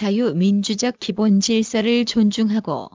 자유민주적 기본 질서를 존중하고